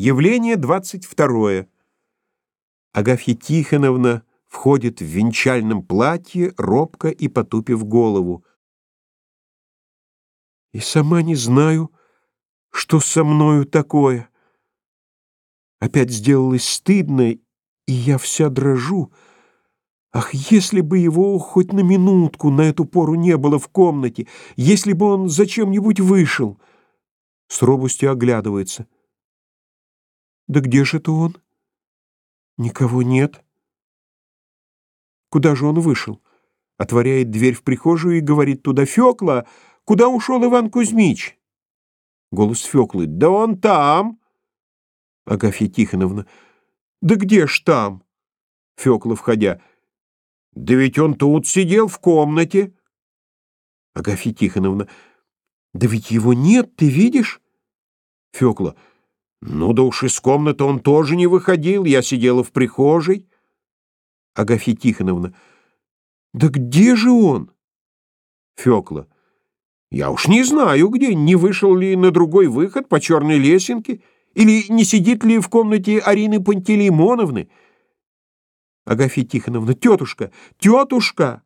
Явление двадцать второе. Агафья Тихоновна входит в венчальном платье, робко и потупив голову. И сама не знаю, что со мною такое. Опять сделалось стыдно, и я вся дрожу. Ах, если бы его хоть на минутку на эту пору не было в комнате, если бы он зачем-нибудь вышел. С робостью оглядывается. Да где же это он? Никого нет. Куда же он вышел? Отворяет дверь в прихожую и говорит туда «Фёкла, куда ушел Иван Кузьмич?» Голос Фёклы «Да он там!» Агафья Тихоновна «Да где ж там?» Фёкла, входя «Да ведь он тут сидел в комнате!» Агафья Тихоновна «Да ведь его нет, ты видишь?» Фёкла «Ну да уж из комнаты он тоже не выходил, я сидела в прихожей». Агафья Тихоновна «Да где же он?» Фёкла «Я уж не знаю где, не вышел ли на другой выход по черной лесенке, или не сидит ли в комнате Арины Пантелеймоновны?» Агафья Тихоновна «Тетушка! Тетушка!»